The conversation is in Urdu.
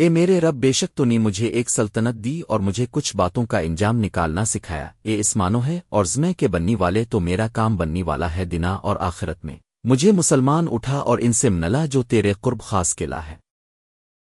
اے میرے رب، بے شک تو نے مجھے ایک سلطنت دی اور مجھے کچھ باتوں کا انجام نکالنا سکھایا۔ اے اسمانو ہے، اور زمے کے بننی والے تو میرا کام بننی والا ہے دنا اور آخرت میں۔ مجھے مسلمان اٹھا اور ان سے منلا جو تیرے قرب خاص قلعہ ہے۔